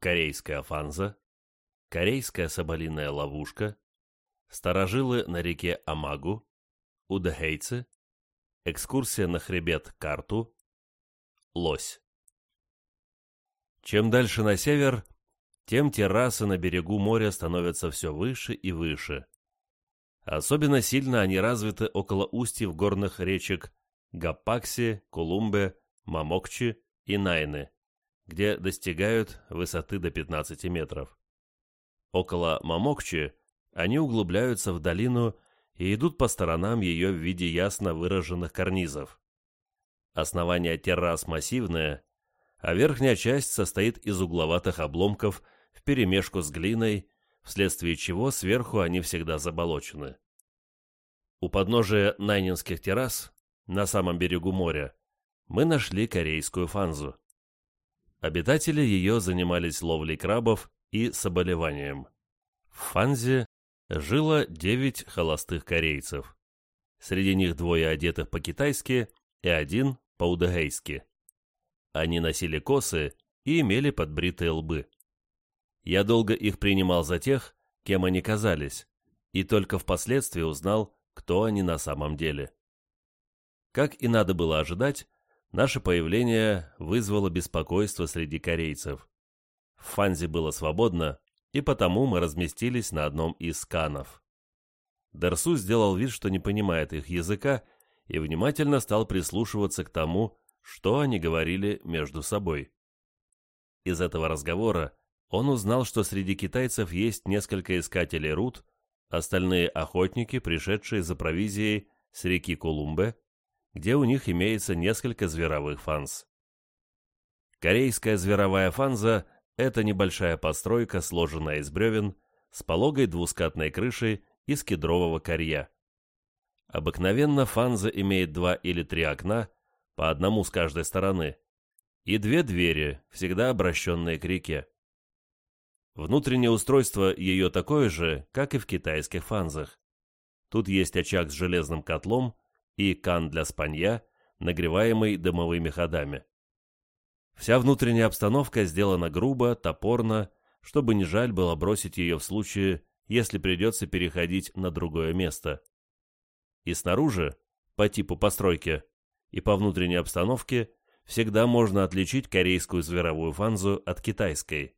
корейская фанза, корейская соболиная ловушка, старожилы на реке Амагу, удахейцы, экскурсия на хребет Карту, лось. Чем дальше на север, тем террасы на берегу моря становятся все выше и выше. Особенно сильно они развиты около устьев горных речек Гапакси, Кулумбе, Мамокчи и Найны, где достигают высоты до 15 метров. Около Мамокчи они углубляются в долину и идут по сторонам ее в виде ясно выраженных карнизов. Основание террас массивное, а верхняя часть состоит из угловатых обломков вперемешку с глиной, вследствие чего сверху они всегда заболочены. У подножия Найнинских террас, на самом берегу моря, мы нашли корейскую фанзу. Обитатели ее занимались ловлей крабов и соболеванием. В фанзе жило девять холостых корейцев. Среди них двое одетых по-китайски и один по-удагейски. Они носили косы и имели подбритые лбы. Я долго их принимал за тех, кем они казались, и только впоследствии узнал, кто они на самом деле. Как и надо было ожидать, наше появление вызвало беспокойство среди корейцев. В Фанзе было свободно, и потому мы разместились на одном из сканов. Дерсу сделал вид, что не понимает их языка, и внимательно стал прислушиваться к тому, что они говорили между собой. Из этого разговора он узнал, что среди китайцев есть несколько искателей руд, остальные охотники, пришедшие за провизией с реки Колумбе, где у них имеется несколько зверовых фанз. Корейская зверовая фанза – это небольшая постройка, сложенная из бревен, с пологой двускатной крышей из кедрового корья. Обыкновенно фанза имеет два или три окна, по одному с каждой стороны, и две двери, всегда обращенные к реке. Внутреннее устройство ее такое же, как и в китайских фанзах. Тут есть очаг с железным котлом и кан для спанья, нагреваемый дымовыми ходами. Вся внутренняя обстановка сделана грубо, топорно, чтобы не жаль было бросить ее в случае, если придется переходить на другое место. И снаружи, по типу постройки, и по внутренней обстановке, всегда можно отличить корейскую зверовую фанзу от китайской.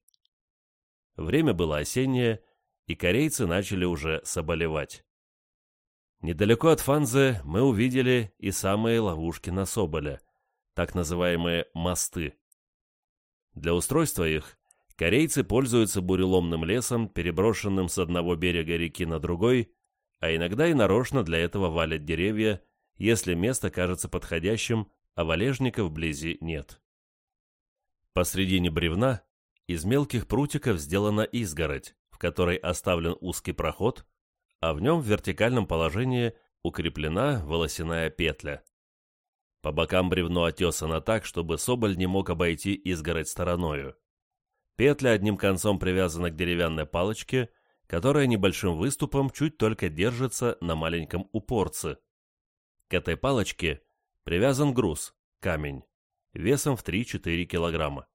Время было осеннее, и корейцы начали уже соболевать. Недалеко от Фанзы мы увидели и самые ловушки на Соболя, так называемые «мосты». Для устройства их корейцы пользуются буреломным лесом, переброшенным с одного берега реки на другой, а иногда и нарочно для этого валят деревья, если место кажется подходящим, а валежника вблизи нет. Посредине бревна из мелких прутиков сделана изгородь, в которой оставлен узкий проход, а в нем в вертикальном положении укреплена волосяная петля. По бокам бревно отесано так, чтобы соболь не мог обойти изгородь стороною. Петля одним концом привязана к деревянной палочке, которая небольшим выступом чуть только держится на маленьком упорце. К этой палочке привязан груз, камень, весом в 3-4 килограмма.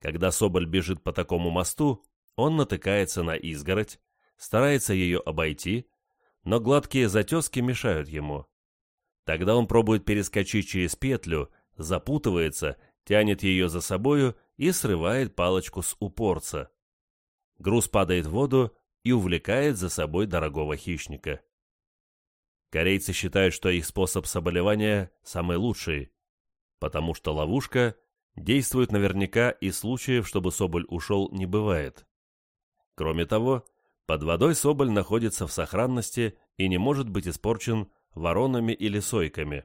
Когда Соболь бежит по такому мосту, он натыкается на изгородь, старается ее обойти, но гладкие затески мешают ему. Тогда он пробует перескочить через петлю, запутывается, тянет ее за собою и срывает палочку с упорца. Груз падает в воду и увлекает за собой дорогого хищника. Корейцы считают, что их способ соболевания самый лучший, потому что ловушка Действует наверняка и случаев, чтобы соболь ушел, не бывает. Кроме того, под водой соболь находится в сохранности и не может быть испорчен воронами или сойками.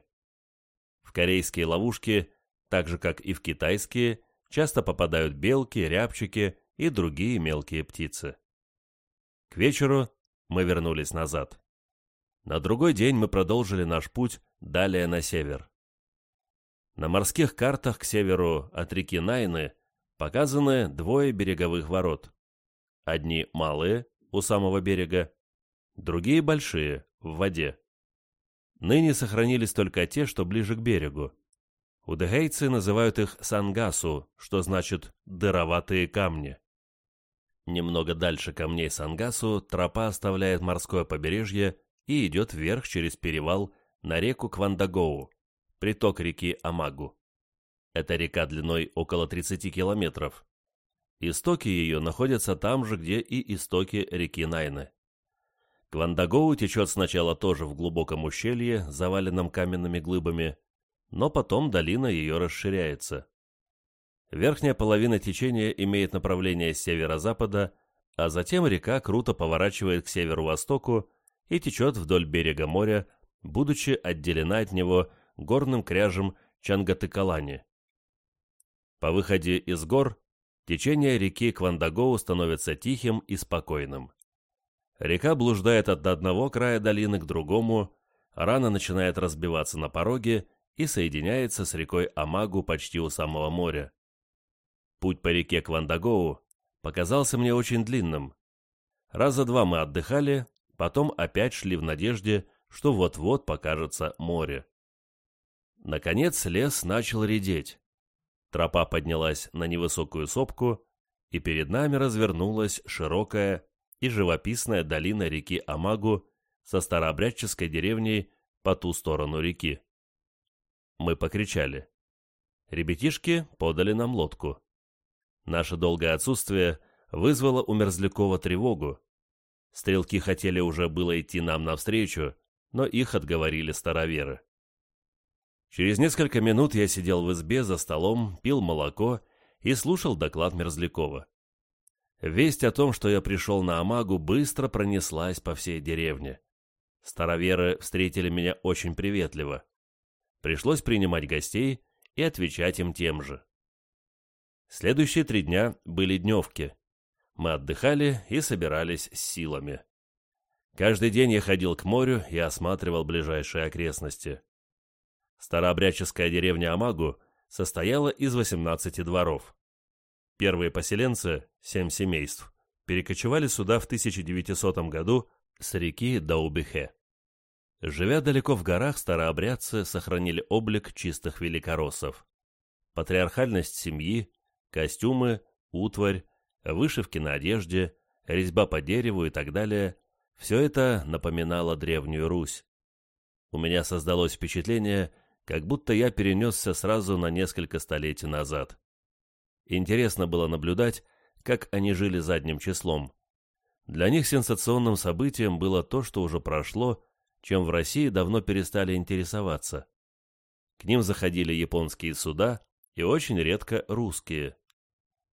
В корейские ловушки, так же как и в китайские, часто попадают белки, рябчики и другие мелкие птицы. К вечеру мы вернулись назад. На другой день мы продолжили наш путь далее на север. На морских картах к северу от реки Найны показаны двое береговых ворот. Одни малые, у самого берега, другие большие, в воде. Ныне сохранились только те, что ближе к берегу. Удыгейцы называют их сангасу, что значит «дыроватые камни». Немного дальше камней Сангасу тропа оставляет морское побережье и идет вверх через перевал на реку Квандагоу, приток реки Амагу. Эта река длиной около 30 километров. Истоки ее находятся там же, где и истоки реки Найны. Квандагоу течет сначала тоже в глубоком ущелье, заваленном каменными глыбами, но потом долина ее расширяется. Верхняя половина течения имеет направление с северо-запада, а затем река круто поворачивает к северу-востоку и течет вдоль берега моря, будучи отделена от него горным кряжем Чангатыкалани. По выходе из гор течение реки Квандагоу становится тихим и спокойным. Река блуждает от одного края долины к другому, рано начинает разбиваться на пороге и соединяется с рекой Амагу почти у самого моря. Путь по реке Квандагоу показался мне очень длинным. Раза два мы отдыхали, потом опять шли в надежде, что вот-вот покажется море. Наконец лес начал редеть. Тропа поднялась на невысокую сопку, и перед нами развернулась широкая и живописная долина реки Амагу со старообрядческой деревней по ту сторону реки. Мы покричали. Ребятишки подали нам лодку. Наше долгое отсутствие вызвало у Мерзлякова тревогу. Стрелки хотели уже было идти нам навстречу, но их отговорили староверы. Через несколько минут я сидел в избе за столом, пил молоко и слушал доклад Мерзлякова. Весть о том, что я пришел на Амагу, быстро пронеслась по всей деревне. Староверы встретили меня очень приветливо. Пришлось принимать гостей и отвечать им тем же. Следующие три дня были дневки. Мы отдыхали и собирались с силами. Каждый день я ходил к морю и осматривал ближайшие окрестности. Старообрядческая деревня Амагу состояла из 18 дворов. Первые поселенцы, семь семейств, перекочевали сюда в 1900 году с реки Даубихе. Живя далеко в горах, старообрядцы сохранили облик чистых великороссов. Патриархальность семьи, Костюмы, утварь, вышивки на одежде, резьба по дереву и так далее – все это напоминало Древнюю Русь. У меня создалось впечатление, как будто я перенесся сразу на несколько столетий назад. Интересно было наблюдать, как они жили задним числом. Для них сенсационным событием было то, что уже прошло, чем в России давно перестали интересоваться. К ним заходили японские суда и очень редко русские.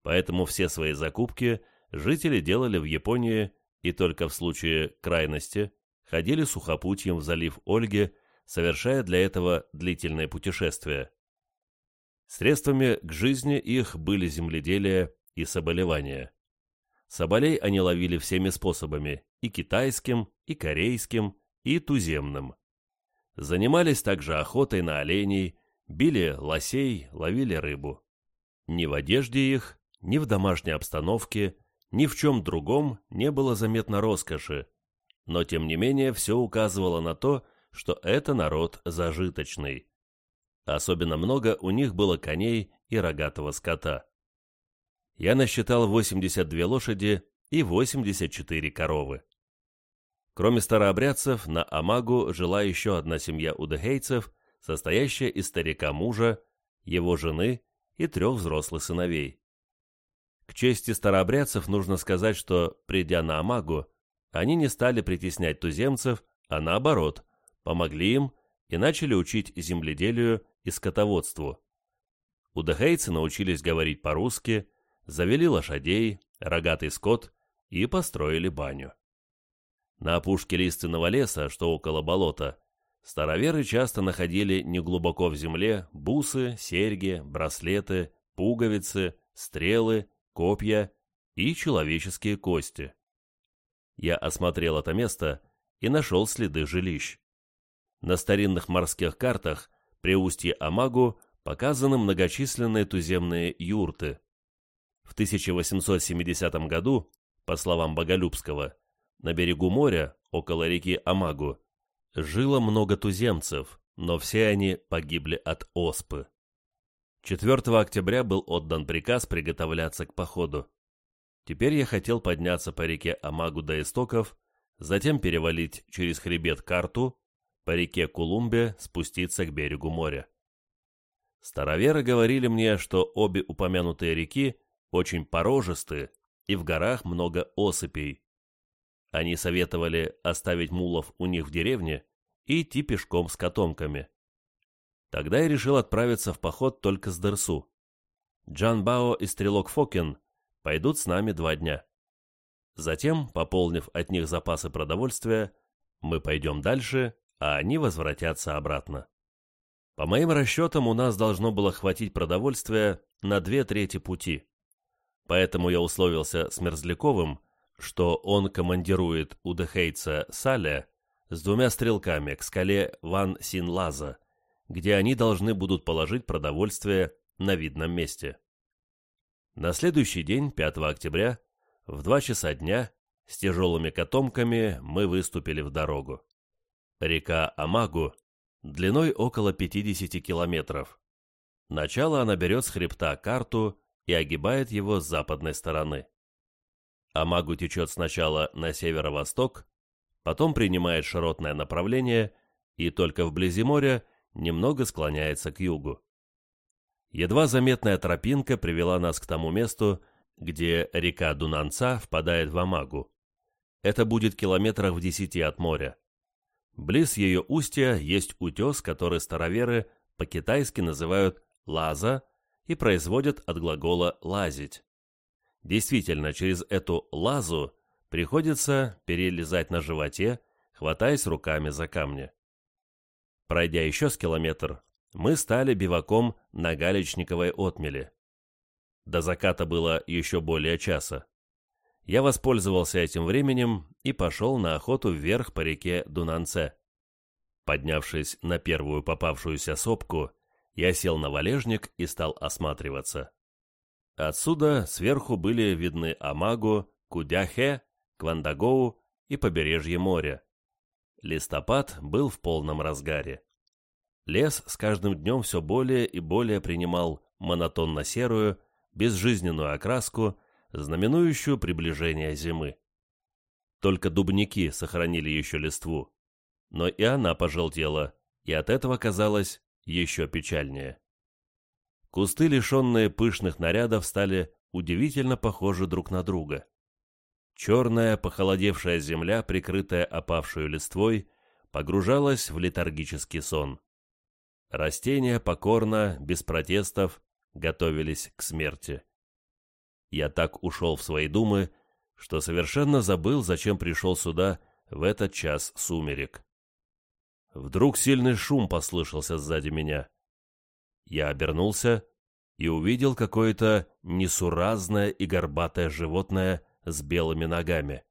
Поэтому все свои закупки жители делали в Японии и только в случае крайности ходили сухопутьем в залив Ольги, совершая для этого длительные путешествия. Средствами к жизни их были земледелие и соболевания. Соболей они ловили всеми способами – и китайским, и корейским, и туземным. Занимались также охотой на оленей, били лосей, ловили рыбу. Ни в одежде их, ни в домашней обстановке, ни в чем другом не было заметно роскоши, но тем не менее все указывало на то, что это народ зажиточный. Особенно много у них было коней и рогатого скота. Я насчитал 82 лошади и 84 коровы. Кроме старообрядцев, на Амагу жила еще одна семья удыхейцев, состоящая из старика мужа, его жены и трех взрослых сыновей. К чести старообрядцев нужно сказать, что, придя на Амагу, они не стали притеснять туземцев, а наоборот, помогли им и начали учить земледелию и скотоводству. Удахейцы научились говорить по-русски, завели лошадей, рогатый скот и построили баню. На опушке лиственного леса, что около болота, староверы часто находили неглубоко в земле бусы, серьги, браслеты, пуговицы, стрелы копья и человеческие кости. Я осмотрел это место и нашел следы жилищ. На старинных морских картах при устье Амагу показаны многочисленные туземные юрты. В 1870 году, по словам Боголюбского, на берегу моря, около реки Амагу, жило много туземцев, но все они погибли от оспы. 4 октября был отдан приказ приготовляться к походу. Теперь я хотел подняться по реке Амагу до истоков, затем перевалить через хребет Карту, по реке Кулумбе спуститься к берегу моря. Староверы говорили мне, что обе упомянутые реки очень порожистые и в горах много осыпей. Они советовали оставить мулов у них в деревне и идти пешком с котомками. Тогда я решил отправиться в поход только с Дерсу. Джан Бао и стрелок Фокин пойдут с нами два дня. Затем, пополнив от них запасы продовольствия, мы пойдем дальше, а они возвратятся обратно. По моим расчетам, у нас должно было хватить продовольствия на две трети пути. Поэтому я условился с Мерзляковым, что он командирует у Дехейца Саля с двумя стрелками к скале Ван Син-Лаза, где они должны будут положить продовольствие на видном месте. На следующий день, 5 октября, в 2 часа дня, с тяжелыми котомками мы выступили в дорогу. Река Амагу длиной около 50 километров. Начало она берет с хребта карту и огибает его с западной стороны. Амагу течет сначала на северо-восток, потом принимает широтное направление и только вблизи моря немного склоняется к югу. Едва заметная тропинка привела нас к тому месту, где река Дунанца впадает в Амагу. Это будет километрах в десяти от моря. Близ ее устья есть утес, который староверы по-китайски называют «лаза» и производят от глагола «лазить». Действительно, через эту «лазу» приходится перелезать на животе, хватаясь руками за камни. Пройдя еще с километр, мы стали биваком на Галечниковой отмеле. До заката было еще более часа. Я воспользовался этим временем и пошел на охоту вверх по реке Дунанце. Поднявшись на первую попавшуюся сопку, я сел на валежник и стал осматриваться. Отсюда сверху были видны Амагу, Кудяхе, Квандагоу и побережье моря. Листопад был в полном разгаре. Лес с каждым днем все более и более принимал монотонно-серую, безжизненную окраску, знаменующую приближение зимы. Только дубники сохранили еще листву, но и она пожелтела, и от этого казалось еще печальнее. Кусты, лишенные пышных нарядов, стали удивительно похожи друг на друга. Черная, похолодевшая земля, прикрытая опавшую листвой, погружалась в летаргический сон. Растения покорно, без протестов, готовились к смерти. Я так ушел в свои думы, что совершенно забыл, зачем пришел сюда в этот час сумерек. Вдруг сильный шум послышался сзади меня. Я обернулся и увидел какое-то несуразное и горбатое животное с белыми ногами.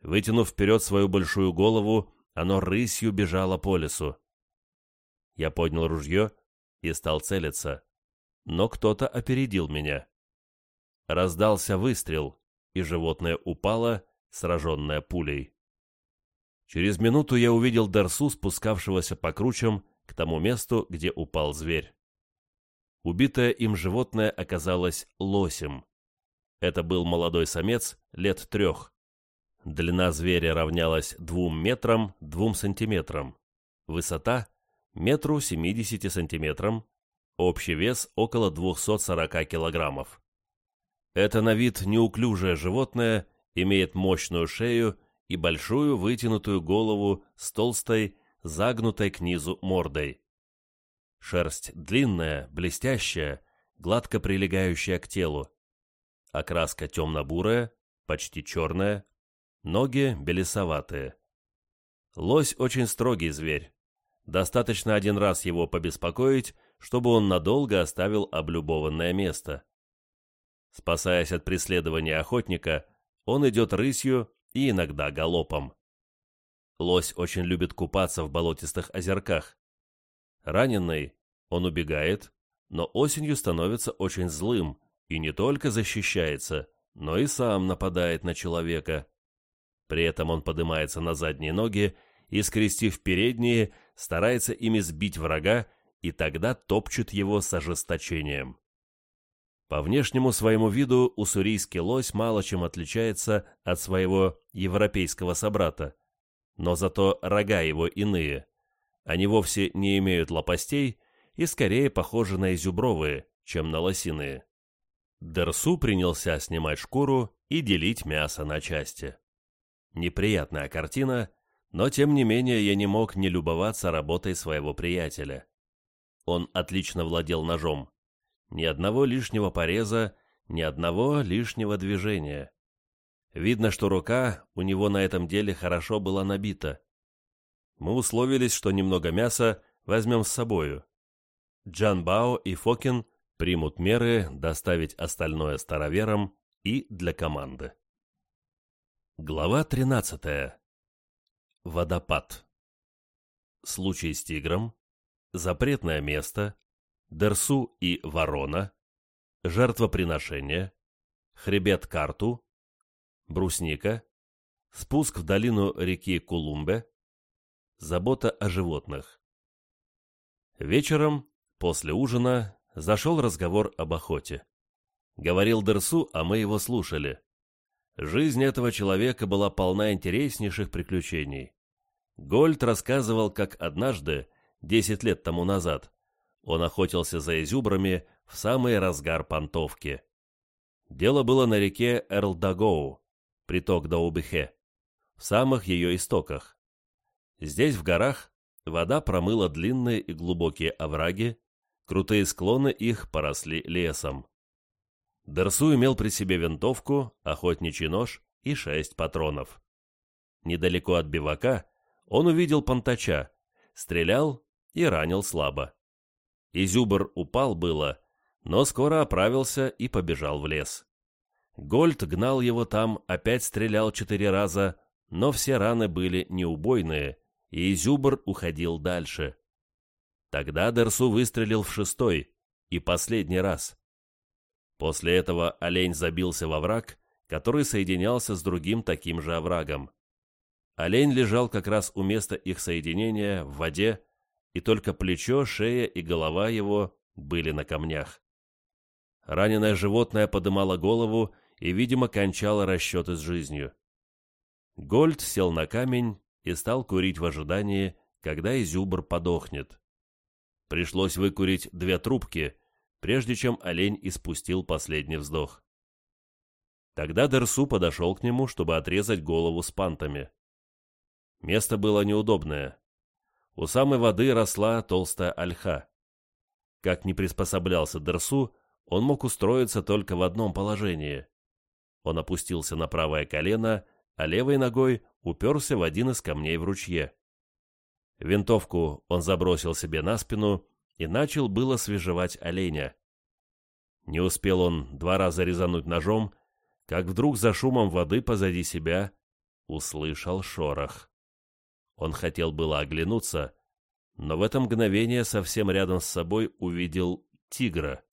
Вытянув вперед свою большую голову, оно рысью бежало по лесу. Я поднял ружье и стал целиться, но кто-то опередил меня. Раздался выстрел, и животное упало, сраженное пулей. Через минуту я увидел Дарсу, спускавшегося по кручам к тому месту, где упал зверь. Убитое им животное оказалось лосем. Это был молодой самец лет трех. Длина зверя равнялась двум метрам двум сантиметрам. Высота – метру семидесяти сантиметрам. Общий вес около 240 килограммов. Это на вид неуклюжее животное имеет мощную шею и большую вытянутую голову с толстой, загнутой к низу мордой. Шерсть длинная, блестящая, гладко прилегающая к телу. Окраска темно-бурая, почти черная, ноги белесоватые. Лось очень строгий зверь. Достаточно один раз его побеспокоить, чтобы он надолго оставил облюбованное место. Спасаясь от преследования охотника, он идет рысью и иногда галопом. Лось очень любит купаться в болотистых озерках. Раненый, он убегает, но осенью становится очень злым и не только защищается, но и сам нападает на человека. При этом он поднимается на задние ноги и, скрестив передние, старается ими сбить врага и тогда топчут его с ожесточением. По внешнему своему виду уссурийский лось мало чем отличается от своего европейского собрата, но зато рога его иные. Они вовсе не имеют лопастей и скорее похожи на изюбровые, чем на лосиные. Дерсу принялся снимать шкуру и делить мясо на части. Неприятная картина, но тем не менее я не мог не любоваться работой своего приятеля. Он отлично владел ножом. Ни одного лишнего пореза, ни одного лишнего движения. Видно, что рука у него на этом деле хорошо была набита. Мы условились, что немного мяса возьмем с собою. Джан Бао и Фокин примут меры доставить остальное староверам и для команды. Глава 13. Водопад. Случай с тигром. Запретное место. Дерсу и ворона. Жертвоприношение. Хребет карту. Брусника. Спуск в долину реки Кулумбе. Забота о животных. Вечером, после ужина, зашел разговор об охоте. Говорил Дерсу, а мы его слушали. Жизнь этого человека была полна интереснейших приключений. Гольд рассказывал, как однажды, десять лет тому назад, он охотился за изюбрами в самый разгар понтовки. Дело было на реке Эрлдагоу, приток Даубихе, в самых ее истоках. Здесь, в горах, вода промыла длинные и глубокие овраги, крутые склоны их поросли лесом. Дерсу имел при себе винтовку, охотничий нож и шесть патронов. Недалеко от бивака он увидел понтача, стрелял и ранил слабо. Изюбр упал было, но скоро оправился и побежал в лес. Гольд гнал его там, опять стрелял четыре раза, но все раны были неубойные, и Изюбр уходил дальше. Тогда Дерсу выстрелил в шестой и последний раз. После этого олень забился во враг, который соединялся с другим таким же оврагом. Олень лежал как раз у места их соединения, в воде, и только плечо, шея и голова его были на камнях. Раненое животное подымало голову и, видимо, кончало расчеты с жизнью. Гольд сел на камень и стал курить в ожидании, когда изюбр подохнет. Пришлось выкурить две трубки, прежде чем олень испустил последний вздох. Тогда Дерсу подошел к нему, чтобы отрезать голову с пантами. Место было неудобное. У самой воды росла толстая ольха. Как не приспособлялся Дерсу, он мог устроиться только в одном положении. Он опустился на правое колено, а левой ногой уперся в один из камней в ручье. Винтовку он забросил себе на спину и начал было свежевать оленя. Не успел он два раза резануть ножом, как вдруг за шумом воды позади себя услышал шорох. Он хотел было оглянуться, но в это мгновение совсем рядом с собой увидел тигра.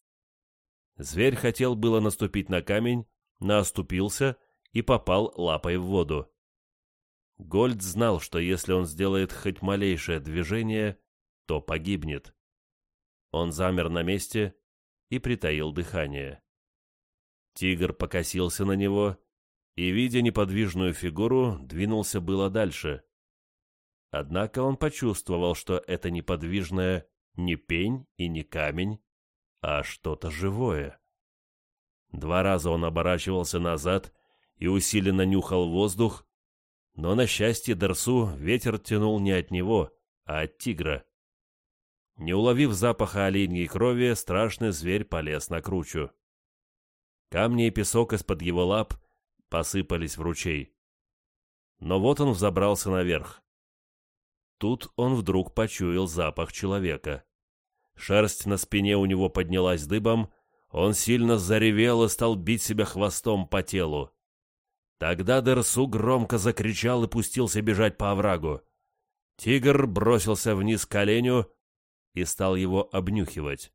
Зверь хотел было наступить на камень, но оступился и попал лапой в воду. Гольд знал, что если он сделает хоть малейшее движение, то погибнет. Он замер на месте и притаил дыхание. Тигр покосился на него и, видя неподвижную фигуру, двинулся было дальше. Однако он почувствовал, что это неподвижное не пень и не камень, а что-то живое. Два раза он оборачивался назад и усиленно нюхал воздух, но, на счастье Дерсу, ветер тянул не от него, а от тигра. Не уловив запаха оленьей крови, страшный зверь полез на кручу. Камни и песок из-под его лап посыпались в ручей. Но вот он взобрался наверх. Тут он вдруг почуял запах человека. Шерсть на спине у него поднялась дыбом, он сильно заревел и стал бить себя хвостом по телу. Тогда Дерсу громко закричал и пустился бежать по оврагу. Тигр бросился вниз к оленю и стал его обнюхивать.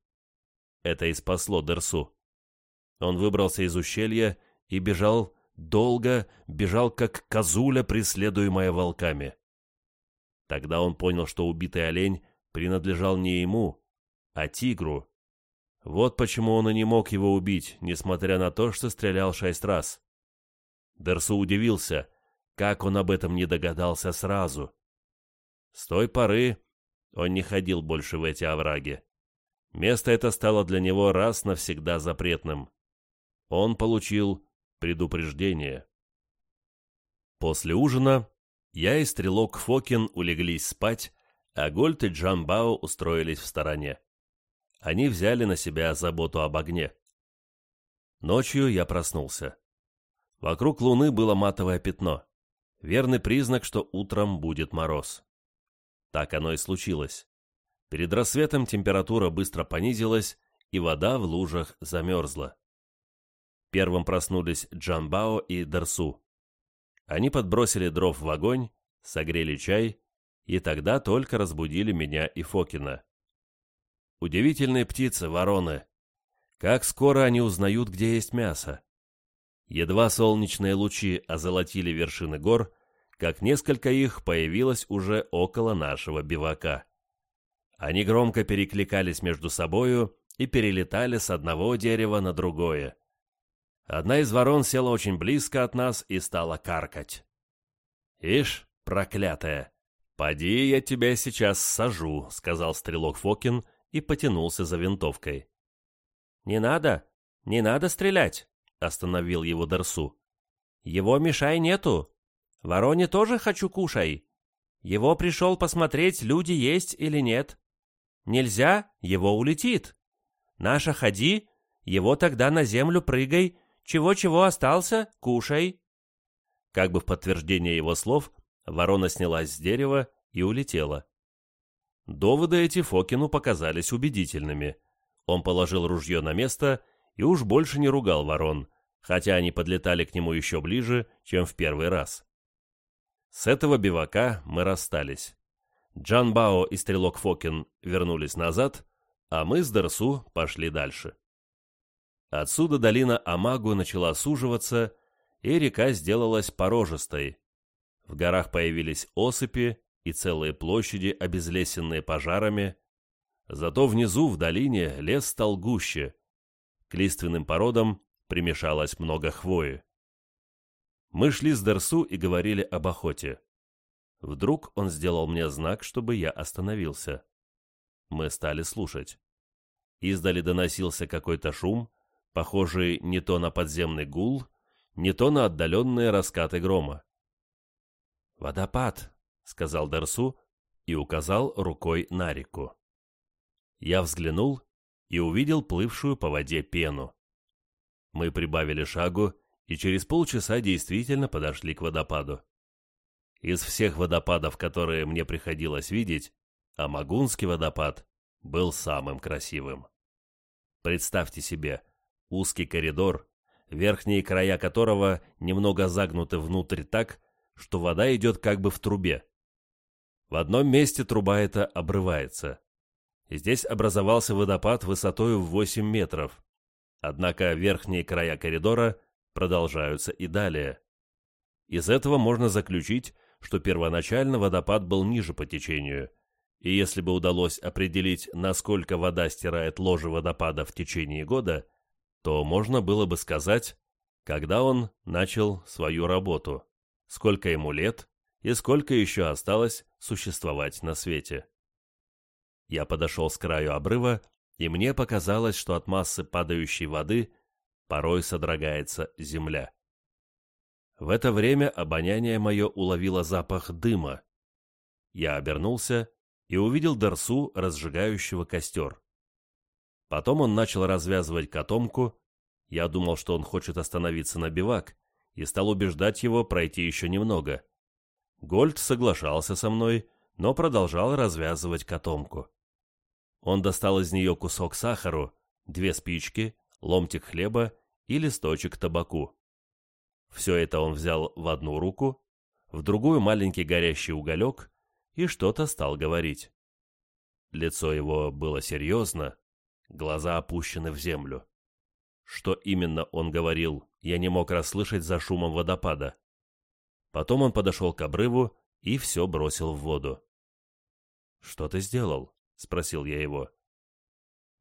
Это и спасло Дерсу. Он выбрался из ущелья и бежал долго, бежал как козуля, преследуемая волками. Тогда он понял, что убитый олень принадлежал не ему, а тигру. Вот почему он и не мог его убить, несмотря на то, что стрелял шесть раз. Дерсу удивился, как он об этом не догадался сразу. С той поры он не ходил больше в эти овраги. Место это стало для него раз навсегда запретным. Он получил предупреждение. После ужина я и стрелок Фокин улеглись спать, а Гольд и Джамбао устроились в стороне. Они взяли на себя заботу об огне. Ночью я проснулся. Вокруг луны было матовое пятно. Верный признак, что утром будет мороз. Так оно и случилось. Перед рассветом температура быстро понизилась, и вода в лужах замерзла. Первым проснулись Джанбао и Дарсу. Они подбросили дров в огонь, согрели чай, и тогда только разбудили меня и Фокина. Удивительные птицы, вороны. Как скоро они узнают, где есть мясо. Едва солнечные лучи озолотили вершины гор, как несколько их появилось уже около нашего бивака. Они громко перекликались между собою и перелетали с одного дерева на другое. Одна из ворон села очень близко от нас и стала каркать. «Ишь, проклятая! Поди, я тебя сейчас сажу», — сказал стрелок Фокин и потянулся за винтовкой. «Не надо, не надо стрелять», — остановил его Дарсу. «Его мешай нету. Вороне тоже хочу кушай. Его пришел посмотреть, люди есть или нет. Нельзя, его улетит. Наша ходи, его тогда на землю прыгай, чего-чего остался, кушай». Как бы в подтверждение его слов, ворона снялась с дерева и улетела. Доводы эти Фокину показались убедительными. Он положил ружье на место и уж больше не ругал ворон, хотя они подлетали к нему еще ближе, чем в первый раз. С этого бивака мы расстались. Джан Бао и стрелок Фокин вернулись назад, а мы с Дерсу пошли дальше. Отсюда долина Амагу начала суживаться, и река сделалась порожистой. В горах появились осыпи, и целые площади, обезлесенные пожарами. Зато внизу, в долине, лес стал гуще. К лиственным породам примешалось много хвои. Мы шли с Дерсу и говорили об охоте. Вдруг он сделал мне знак, чтобы я остановился. Мы стали слушать. Издали доносился какой-то шум, похожий не то на подземный гул, не то на отдаленные раскаты грома. «Водопад!» сказал Дерсу и указал рукой на реку. Я взглянул и увидел плывшую по воде пену. Мы прибавили шагу и через полчаса действительно подошли к водопаду. Из всех водопадов, которые мне приходилось видеть, Амагунский водопад был самым красивым. Представьте себе узкий коридор, верхние края которого немного загнуты внутрь так, что вода идет как бы в трубе. В одном месте труба эта обрывается. Здесь образовался водопад высотой в 8 метров. Однако верхние края коридора продолжаются и далее. Из этого можно заключить, что первоначально водопад был ниже по течению, и если бы удалось определить, насколько вода стирает ложе водопада в течение года, то можно было бы сказать, когда он начал свою работу, сколько ему лет и сколько еще осталось существовать на свете. Я подошел с краю обрыва, и мне показалось, что от массы падающей воды порой содрогается земля. В это время обоняние мое уловило запах дыма. Я обернулся и увидел Дарсу, разжигающего костер. Потом он начал развязывать котомку, я думал, что он хочет остановиться на бивак, и стал убеждать его пройти еще немного. Гольд соглашался со мной, но продолжал развязывать котомку. Он достал из нее кусок сахару, две спички, ломтик хлеба и листочек табаку. Все это он взял в одну руку, в другую маленький горящий уголек и что-то стал говорить. Лицо его было серьезно, глаза опущены в землю. Что именно он говорил, я не мог расслышать за шумом водопада. Потом он подошел к обрыву и все бросил в воду. «Что ты сделал?» — спросил я его.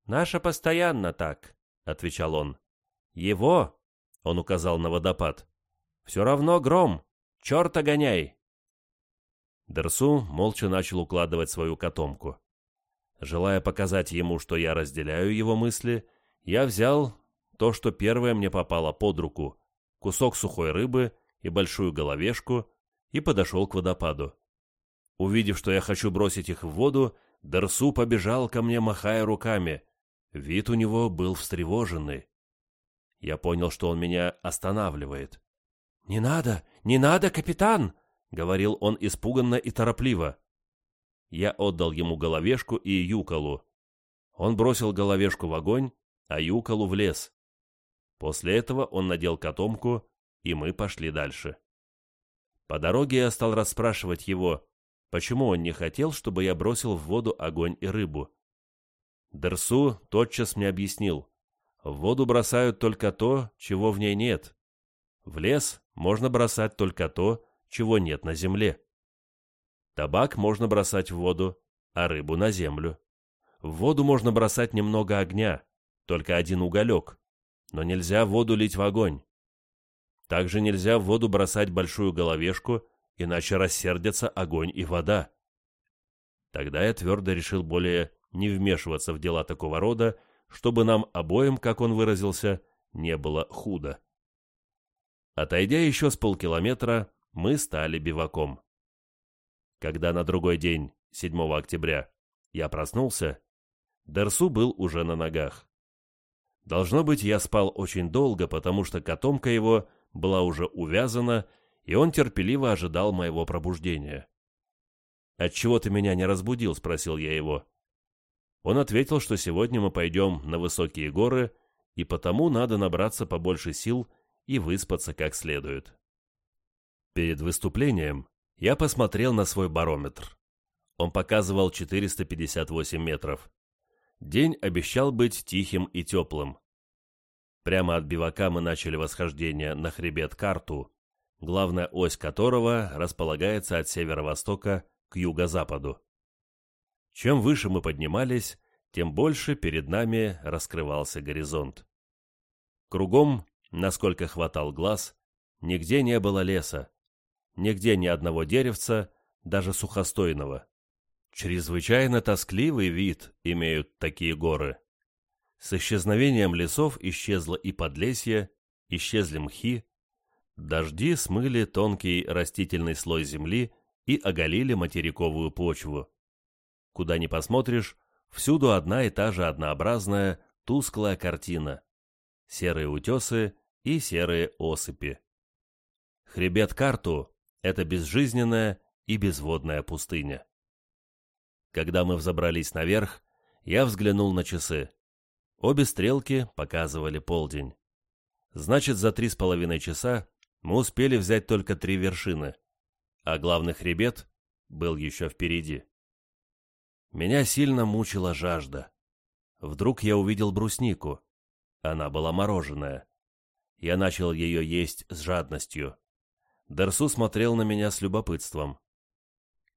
«Наша постоянно так», — отвечал он. «Его», — он указал на водопад, — «все равно гром, черта гоняй». Дерсу молча начал укладывать свою котомку. Желая показать ему, что я разделяю его мысли, я взял то, что первое мне попало под руку, кусок сухой рыбы и большую головешку, и подошел к водопаду. Увидев, что я хочу бросить их в воду, Дерсу побежал ко мне, махая руками. Вид у него был встревоженный. Я понял, что он меня останавливает. «Не надо, не надо, капитан!» — говорил он испуганно и торопливо. Я отдал ему головешку и юколу. Он бросил головешку в огонь, а юколу в лес. После этого он надел котомку, и мы пошли дальше. По дороге я стал расспрашивать его, почему он не хотел, чтобы я бросил в воду огонь и рыбу. Дерсу тотчас мне объяснил, в воду бросают только то, чего в ней нет. В лес можно бросать только то, чего нет на земле. Табак можно бросать в воду, а рыбу на землю. В воду можно бросать немного огня, только один уголек, но нельзя воду лить в огонь. Также нельзя в воду бросать большую головешку, иначе рассердятся огонь и вода. Тогда я твердо решил более не вмешиваться в дела такого рода, чтобы нам обоим, как он выразился, не было худо. Отойдя еще с полкилометра, мы стали биваком. Когда на другой день, 7 октября, я проснулся, Дерсу был уже на ногах. Должно быть, я спал очень долго, потому что котомка его была уже увязана, и он терпеливо ожидал моего пробуждения. «Отчего ты меня не разбудил?» — спросил я его. Он ответил, что сегодня мы пойдем на высокие горы, и потому надо набраться побольше сил и выспаться как следует. Перед выступлением я посмотрел на свой барометр. Он показывал 458 метров. День обещал быть тихим и теплым. Прямо от бивака мы начали восхождение на хребет Карту, главная ось которого располагается от северо-востока к юго-западу. Чем выше мы поднимались, тем больше перед нами раскрывался горизонт. Кругом, насколько хватал глаз, нигде не было леса, нигде ни одного деревца, даже сухостойного. Чрезвычайно тоскливый вид имеют такие горы. С исчезновением лесов исчезло и подлесье, исчезли мхи, дожди смыли тонкий растительный слой земли и оголили материковую почву. Куда ни посмотришь, всюду одна и та же однообразная, тусклая картина. Серые утесы и серые осыпи. Хребет Карту — это безжизненная и безводная пустыня. Когда мы взобрались наверх, я взглянул на часы. Обе стрелки показывали полдень. Значит, за три с половиной часа мы успели взять только три вершины, а главный хребет был еще впереди. Меня сильно мучила жажда. Вдруг я увидел бруснику. Она была мороженая. Я начал ее есть с жадностью. Дерсу смотрел на меня с любопытством.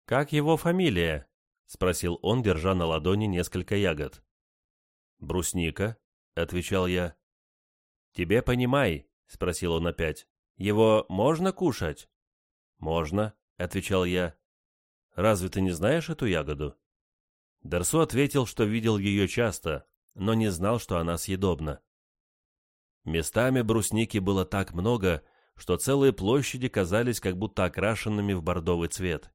«Как его фамилия?» — спросил он, держа на ладони несколько ягод. «Брусника», — отвечал я. «Тебе понимай», — спросил он опять. «Его можно кушать?» «Можно», — отвечал я. «Разве ты не знаешь эту ягоду?» Дерсу ответил, что видел ее часто, но не знал, что она съедобна. Местами брусники было так много, что целые площади казались как будто окрашенными в бордовый цвет.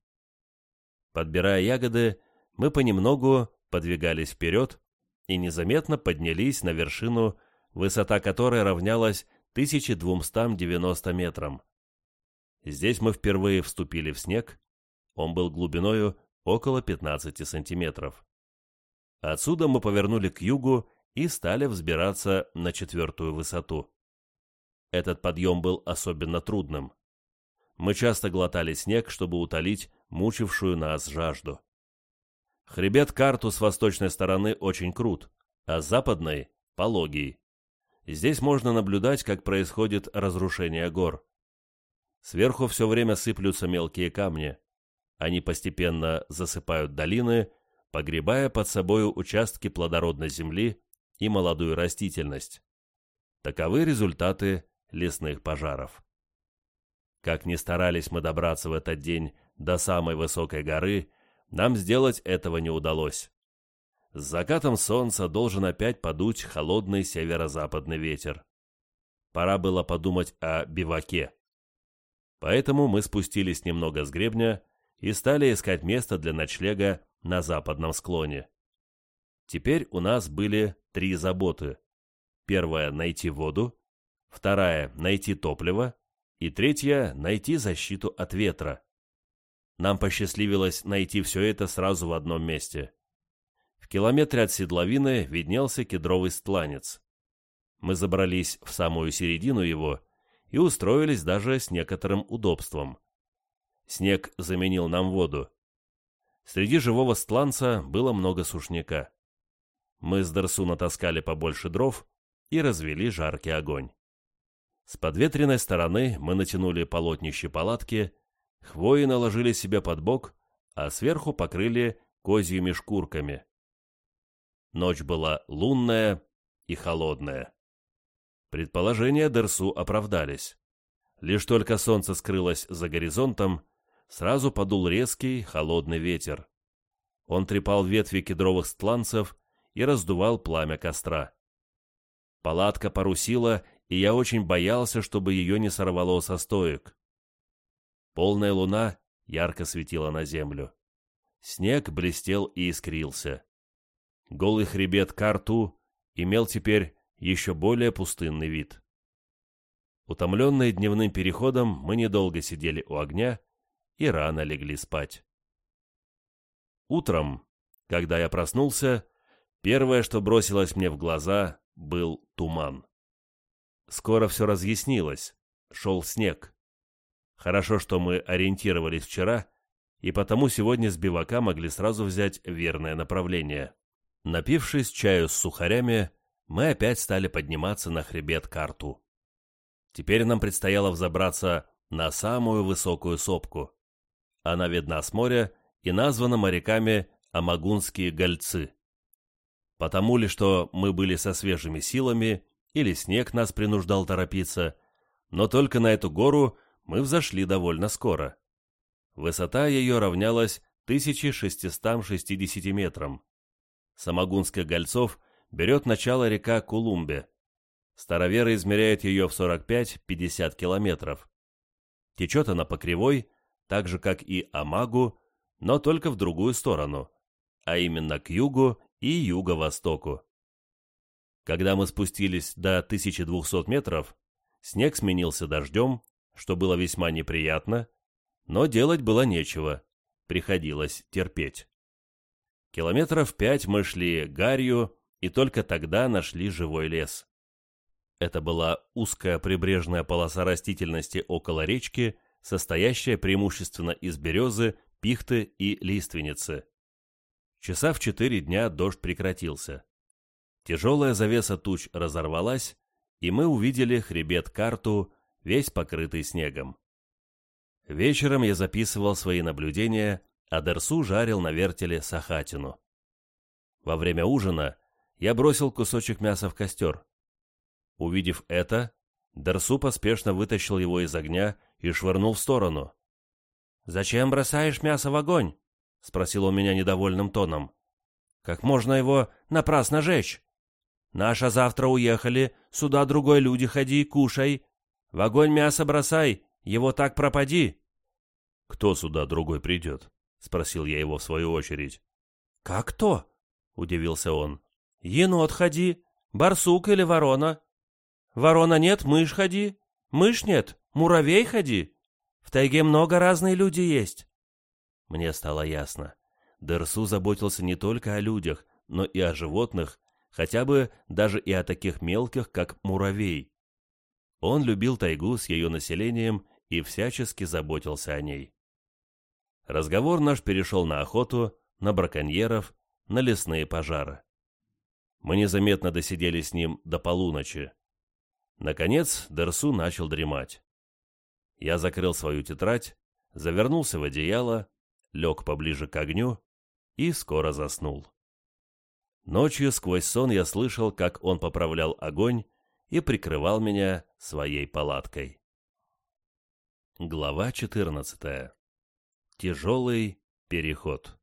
Подбирая ягоды, мы понемногу подвигались вперед, и незаметно поднялись на вершину, высота которой равнялась 1290 метрам. Здесь мы впервые вступили в снег, он был глубиною около 15 сантиметров. Отсюда мы повернули к югу и стали взбираться на четвертую высоту. Этот подъем был особенно трудным. Мы часто глотали снег, чтобы утолить мучившую нас жажду. Хребет Карту с восточной стороны очень крут, а с западной – пологий. Здесь можно наблюдать, как происходит разрушение гор. Сверху все время сыплются мелкие камни. Они постепенно засыпают долины, погребая под собою участки плодородной земли и молодую растительность. Таковы результаты лесных пожаров. Как ни старались мы добраться в этот день до самой высокой горы, нам сделать этого не удалось. С закатом солнца должен опять подуть холодный северо-западный ветер. Пора было подумать о биваке. Поэтому мы спустились немного с гребня и стали искать место для ночлега на западном склоне. Теперь у нас были три заботы. Первая – найти воду, вторая – найти топливо, и третья – найти защиту от ветра. Нам посчастливилось найти все это сразу в одном месте. В километре от седловины виднелся кедровый стланец. Мы забрались в самую середину его и устроились даже с некоторым удобством. Снег заменил нам воду. Среди живого стланца было много сушняка. Мы с Дарсу натаскали побольше дров и развели жаркий огонь. С подветренной стороны мы натянули полотнище палатки, хвои наложили себе под бок, а сверху покрыли козьими шкурками. Ночь была лунная и холодная. Предположения Дерсу оправдались. Лишь только солнце скрылось за горизонтом, сразу подул резкий, холодный ветер. Он трепал ветви кедровых стланцев и раздувал пламя костра. Палатка парусила и я очень боялся, чтобы ее не сорвало со стоек. Полная луна ярко светила на землю. Снег блестел и искрился. Голый хребет Карту имел теперь еще более пустынный вид. Утомленные дневным переходом, мы недолго сидели у огня и рано легли спать. Утром, когда я проснулся, первое, что бросилось мне в глаза, был туман. Скоро все разъяснилось. Шел снег. Хорошо, что мы ориентировались вчера, и потому сегодня с бивака могли сразу взять верное направление. Напившись чаю с сухарями, мы опять стали подниматься на хребет карту. Теперь нам предстояло взобраться на самую высокую сопку. Она видна с моря и названа моряками Амагунские гольцы. Потому ли, что мы были со свежими силами или снег нас принуждал торопиться, но только на эту гору мы взошли довольно скоро. Высота ее равнялась 1660 метрам. Самогунских гольцов берет начало река Кулумбе. Староверы измеряют ее в 45-50 километров. Течет она по кривой, так же, как и Амагу, но только в другую сторону, а именно к югу и юго-востоку. Когда мы спустились до 1200 метров, снег сменился дождем, что было весьма неприятно, но делать было нечего, приходилось терпеть. Километров пять мы шли гарью и только тогда нашли живой лес. Это была узкая прибрежная полоса растительности около речки, состоящая преимущественно из березы, пихты и лиственницы. Часа в четыре дня дождь прекратился. Тяжелая завеса туч разорвалась, и мы увидели хребет-карту, весь покрытый снегом. Вечером я записывал свои наблюдения, а Дерсу жарил на вертеле сахатину. Во время ужина я бросил кусочек мяса в костер. Увидев это, Дерсу поспешно вытащил его из огня и швырнул в сторону. «Зачем бросаешь мясо в огонь?» — спросил он меня недовольным тоном. «Как можно его напрасно жечь?» Наша завтра уехали, сюда другой люди ходи, кушай. В огонь мясо бросай, его так пропади. Кто сюда другой придет? Спросил я его в свою очередь. Как кто? Удивился он. Енот ходи, барсук или ворона. Ворона нет, мышь ходи. Мышь нет, муравей ходи. В тайге много разные люди есть. Мне стало ясно. Дерсу заботился не только о людях, но и о животных, хотя бы даже и о таких мелких, как муравей. Он любил тайгу с ее населением и всячески заботился о ней. Разговор наш перешел на охоту, на браконьеров, на лесные пожары. Мы незаметно досидели с ним до полуночи. Наконец Дерсу начал дремать. Я закрыл свою тетрадь, завернулся в одеяло, лег поближе к огню и скоро заснул. Ночью сквозь сон я слышал, как он поправлял огонь и прикрывал меня своей палаткой. Глава 14. Тяжелый переход.